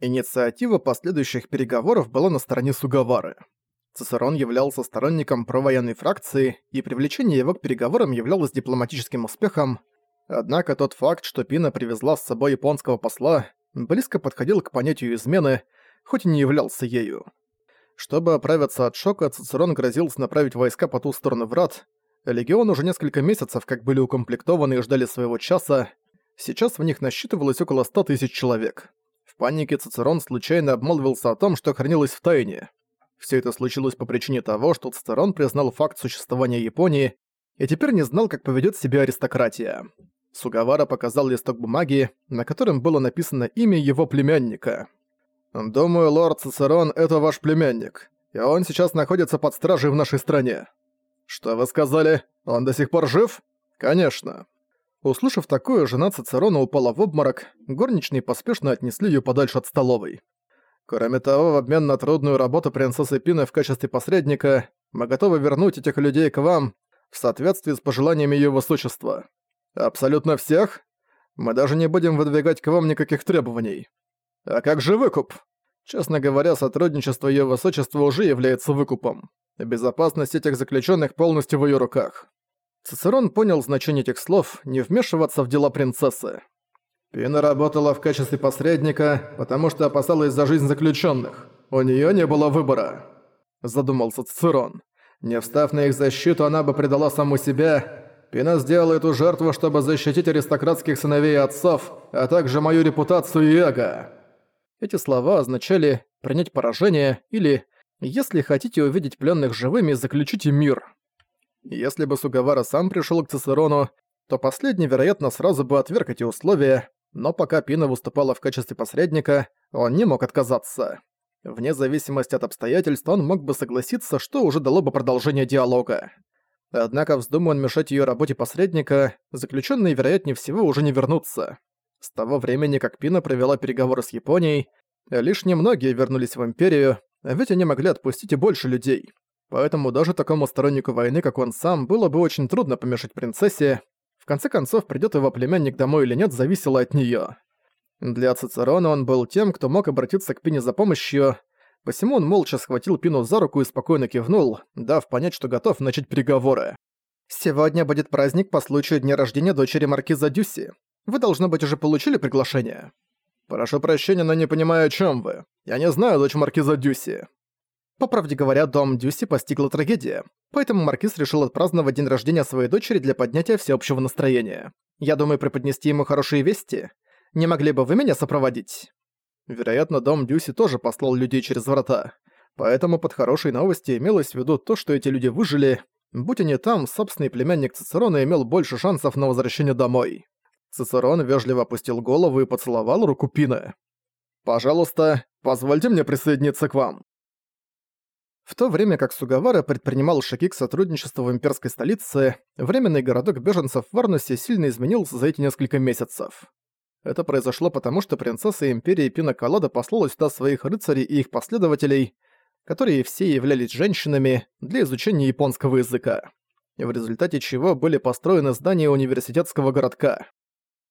Инициатива последующих переговоров была на стороне Сугавары. Цицерон являлся сторонником провоенной фракции, и привлечение его к переговорам являлось дипломатическим успехом, однако тот факт, что Пина привезла с собой японского посла, близко подходил к понятию измены, хоть и не являлся ею. Чтобы оправиться от шока, Цицерон грозился направить войска по ту сторону врат. Легион уже несколько месяцев как были укомплектованы и ждали своего часа. Сейчас в них насчитывалось около 100 тысяч человек. Панике Цицерон случайно обмолвился о том, что хранилось в тайне. Все это случилось по причине того, что Цицерон признал факт существования Японии и теперь не знал, как поведет себя аристократия. Сугавара показал листок бумаги, на котором было написано имя его племянника. «Думаю, лорд Цицерон — это ваш племянник, и он сейчас находится под стражей в нашей стране». «Что вы сказали? Он до сих пор жив?» «Конечно». Услышав такое, жена Цицерона упала в обморок, горничные поспешно отнесли ее подальше от столовой. Кроме того, в обмен на трудную работу принцессы Пины в качестве посредника, мы готовы вернуть этих людей к вам в соответствии с пожеланиями ее высочества. Абсолютно всех? Мы даже не будем выдвигать к вам никаких требований. А как же выкуп? Честно говоря, сотрудничество Её Высочества уже является выкупом. Безопасность этих заключенных полностью в её руках. Цицерон понял значение этих слов «не вмешиваться в дела принцессы». Пина работала в качестве посредника, потому что опасалась за жизнь заключенных. У нее не было выбора. Задумался Цицерон. Не встав на их защиту, она бы предала саму себя. Пина сделала эту жертву, чтобы защитить аристократских сыновей и отцов, а также мою репутацию и эго. Эти слова означали «принять поражение» или «если хотите увидеть пленных живыми, заключите мир». Если бы Сугавара сам пришел к Цицерону, то последний, вероятно, сразу бы отверг эти условия, но пока Пина выступала в качестве посредника, он не мог отказаться. Вне зависимости от обстоятельств он мог бы согласиться, что уже дало бы продолжение диалога. Однако, вздумая он мешать ее работе посредника, заключенные, вероятнее всего, уже не вернутся. С того времени, как Пина провела переговоры с Японией, лишь немногие вернулись в Империю, ведь они могли отпустить и больше людей. Поэтому даже такому стороннику войны, как он сам, было бы очень трудно помешать принцессе. В конце концов, придёт его племянник домой или нет, зависело от неё. Для Цицерона он был тем, кто мог обратиться к Пине за помощью, посему он молча схватил Пину за руку и спокойно кивнул, дав понять, что готов начать переговоры. «Сегодня будет праздник по случаю дня рождения дочери маркиза Дюси. Вы, должно быть, уже получили приглашение?» «Прошу прощения, но не понимаю, о чем вы. Я не знаю дочь маркиза Дюси». По правде говоря, дом Дюси постигла трагедия, поэтому маркиз решил отпраздновать день рождения своей дочери для поднятия всеобщего настроения. Я думаю преподнести ему хорошие вести. Не могли бы вы меня сопроводить? Вероятно, дом Дюси тоже послал людей через врата. Поэтому под хорошей новостью имелось в виду то, что эти люди выжили. Будь они там, собственный племянник Цицерона имел больше шансов на возвращение домой. Цицерон вежливо опустил голову и поцеловал руку Пина. «Пожалуйста, позвольте мне присоединиться к вам». В то время как Сугавара предпринимал шаги к сотрудничеству в имперской столице, временный городок беженцев в Варнусе сильно изменился за эти несколько месяцев. Это произошло потому, что принцесса Империи Пина Колода послала сюда своих рыцарей и их последователей, которые все являлись женщинами, для изучения японского языка, в результате чего были построены здания университетского городка.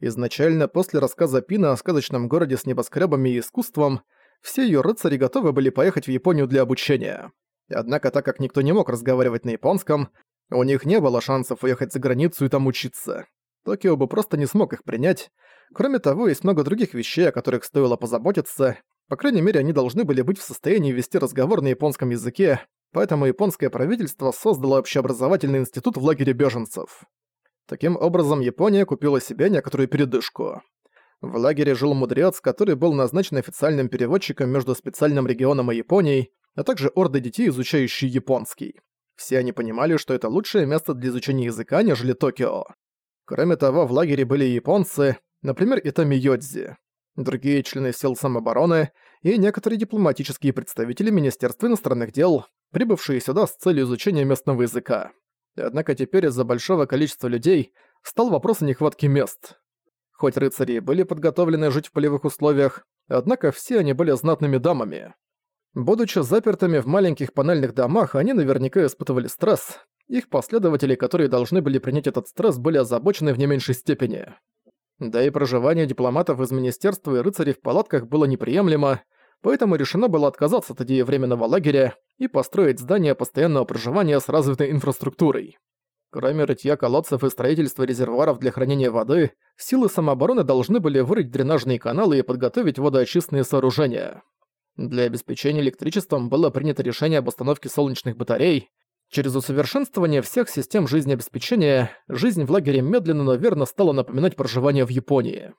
Изначально, после рассказа Пина о сказочном городе с небоскребами и искусством, все ее рыцари готовы были поехать в Японию для обучения. Однако, так как никто не мог разговаривать на японском, у них не было шансов уехать за границу и там учиться. Токио бы просто не смог их принять. Кроме того, есть много других вещей, о которых стоило позаботиться. По крайней мере, они должны были быть в состоянии вести разговор на японском языке, поэтому японское правительство создало общеобразовательный институт в лагере беженцев. Таким образом, Япония купила себе некоторую передышку. В лагере жил мудрец, который был назначен официальным переводчиком между специальным регионом и Японией, а также ордой детей, изучающие японский. Все они понимали, что это лучшее место для изучения языка, нежели Токио. Кроме того, в лагере были японцы, например, Итами Йодзи, другие члены сил самообороны и некоторые дипломатические представители Министерства иностранных дел, прибывшие сюда с целью изучения местного языка. Однако теперь из-за большого количества людей стал вопрос о нехватке мест. Хоть рыцари были подготовлены жить в полевых условиях, однако все они были знатными дамами. Будучи запертыми в маленьких панельных домах, они наверняка испытывали стресс. Их последователи, которые должны были принять этот стресс, были озабочены в не меньшей степени. Да и проживание дипломатов из министерства и рыцарей в палатках было неприемлемо, поэтому решено было отказаться от идеи временного лагеря и построить здание постоянного проживания с развитой инфраструктурой. Кроме рытья колодцев и строительства резервуаров для хранения воды, силы самообороны должны были вырыть дренажные каналы и подготовить водоочистные сооружения. Для обеспечения электричеством было принято решение об установке солнечных батарей. Через усовершенствование всех систем жизнеобеспечения, жизнь в лагере медленно, но верно стала напоминать проживание в Японии.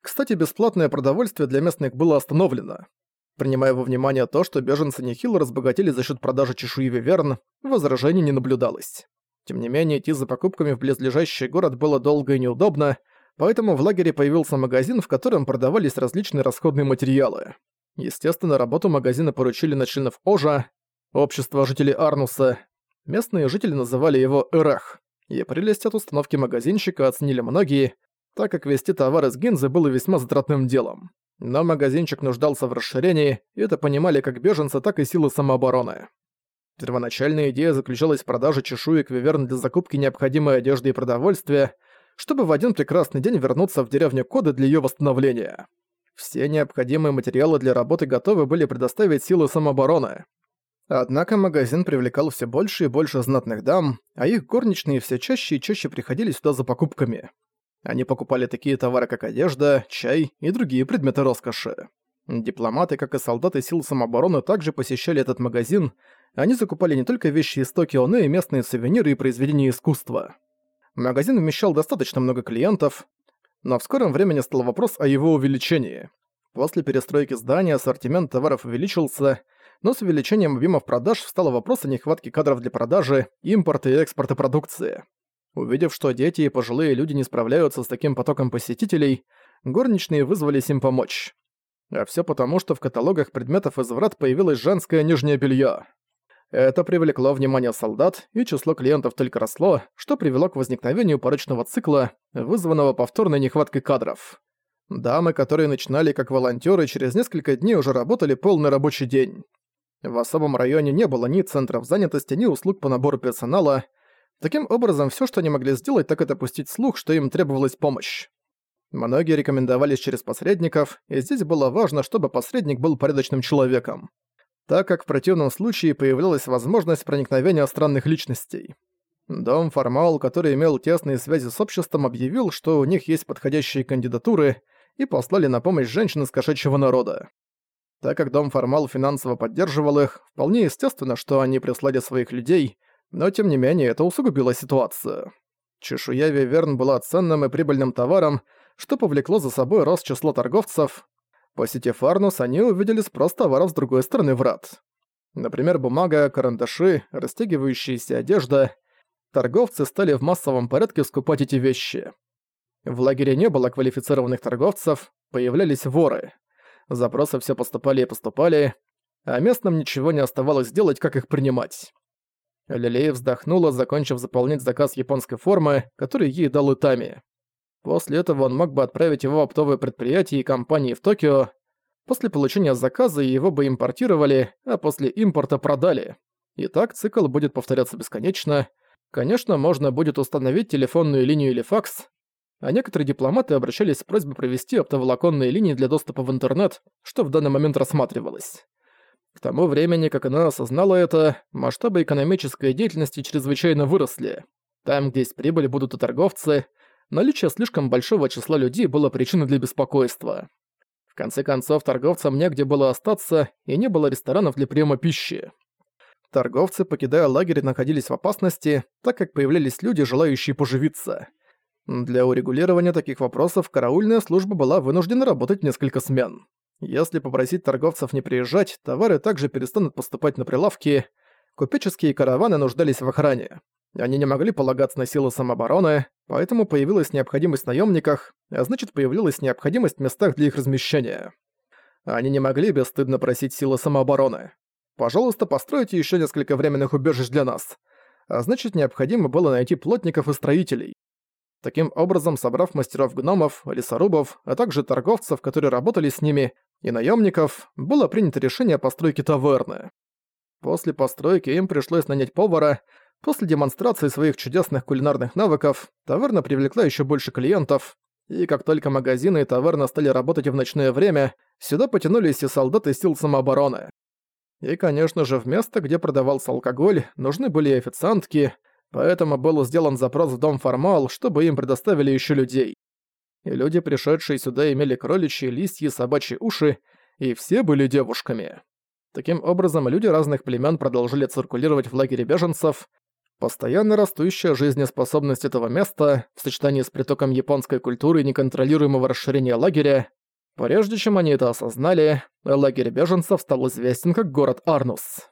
Кстати, бесплатное продовольствие для местных было остановлено. Принимая во внимание то, что беженцы нехило разбогатели за счет продажи чешуи Виверн, возражений не наблюдалось. Тем не менее, идти за покупками в близлежащий город было долго и неудобно, поэтому в лагере появился магазин, в котором продавались различные расходные материалы. Естественно, работу магазина поручили на членов ОЖА, общество жителей Арнуса. Местные жители называли его Эрах, и прелесть от установки магазинчика оценили многие, так как вести товар из Гинзы было весьма затратным делом. Но магазинчик нуждался в расширении, и это понимали как беженцы, так и силы самообороны. Первоначальная идея заключалась в продаже чешуек виверн для закупки необходимой одежды и продовольствия, чтобы в один прекрасный день вернуться в деревню Коды для ее восстановления. Все необходимые материалы для работы готовы были предоставить силы самообороны. Однако магазин привлекал все больше и больше знатных дам, а их горничные все чаще и чаще приходили сюда за покупками. Они покупали такие товары, как одежда, чай и другие предметы роскоши. Дипломаты, как и солдаты сил самообороны, также посещали этот магазин, они закупали не только вещи из Токио, но и местные сувениры и произведения искусства. Магазин вмещал достаточно много клиентов, но в скором времени стал вопрос о его увеличении. После перестройки здания ассортимент товаров увеличился, но с увеличением объемов продаж встал вопрос о нехватке кадров для продажи, импорта и экспорта продукции. Увидев, что дети и пожилые люди не справляются с таким потоком посетителей, горничные вызвались им помочь. А все потому, что в каталогах предметов из врат появилось женское нижнее белье. Это привлекло внимание солдат, и число клиентов только росло, что привело к возникновению порочного цикла, вызванного повторной нехваткой кадров. Дамы, которые начинали как волонтеры, через несколько дней уже работали полный рабочий день. В особом районе не было ни центров занятости, ни услуг по набору персонала. Таким образом, все, что они могли сделать, так это пустить слух, что им требовалась помощь. Многие рекомендовались через посредников, и здесь было важно, чтобы посредник был порядочным человеком так как в противном случае появлялась возможность проникновения странных личностей. Дом Формал, который имел тесные связи с обществом, объявил, что у них есть подходящие кандидатуры, и послали на помощь женщин из кошачьего народа. Так как Дом Формал финансово поддерживал их, вполне естественно, что они прислали своих людей, но тем не менее это усугубило ситуацию. Чешуя Виверн была ценным и прибыльным товаром, что повлекло за собой рост числа торговцев, Посетив Арнус, они увидели спрос товаров с другой стороны врат. Например, бумага, карандаши, растягивающаяся одежда. Торговцы стали в массовом порядке скупать эти вещи. В лагере не было квалифицированных торговцев, появлялись воры. Запросы все поступали и поступали, а местным ничего не оставалось делать, как их принимать. Лилей вздохнула, закончив заполнять заказ японской формы, который ей дал Итами. После этого он мог бы отправить его в оптовое предприятие и компании в Токио. После получения заказа его бы импортировали, а после импорта продали. И так цикл будет повторяться бесконечно. Конечно, можно будет установить телефонную линию или факс, а некоторые дипломаты обращались с просьбой провести оптоволоконные линии для доступа в интернет, что в данный момент рассматривалось. К тому времени, как она осознала это, масштабы экономической деятельности чрезвычайно выросли. Там, где есть прибыль, будут и торговцы – наличие слишком большого числа людей было причиной для беспокойства. В конце концов, торговцам негде было остаться, и не было ресторанов для приема пищи. Торговцы, покидая лагерь, находились в опасности, так как появлялись люди, желающие поживиться. Для урегулирования таких вопросов караульная служба была вынуждена работать несколько смен. Если попросить торговцев не приезжать, товары также перестанут поступать на прилавки, купеческие караваны нуждались в охране. Они не могли полагаться на силы самообороны, поэтому появилась необходимость в наемниках, а значит появилась необходимость в местах для их размещения. Они не могли бесстыдно просить силы самообороны. «Пожалуйста, постройте еще несколько временных убежищ для нас». А значит, необходимо было найти плотников и строителей. Таким образом, собрав мастеров-гномов, лесорубов, а также торговцев, которые работали с ними, и наемников, было принято решение о постройке таверны. После постройки им пришлось нанять повара, После демонстрации своих чудесных кулинарных навыков таверна привлекла еще больше клиентов, И как только магазины и таверны стали работать в ночное время, сюда потянулись и солдаты сил самообороны. И, конечно же, в место, где продавался алкоголь, нужны были и официантки, поэтому был сделан запрос в дом Формал, чтобы им предоставили еще людей. И люди, пришедшие сюда, имели кроличьи, листья, собачьи уши, и все были девушками. Таким образом, люди разных племен продолжили циркулировать в лагере беженцев. Постоянно растущая жизнеспособность этого места, в сочетании с притоком японской культуры и неконтролируемого расширения лагеря, Прежде чем они это осознали, лагерь беженцев стал известен как город Арнус.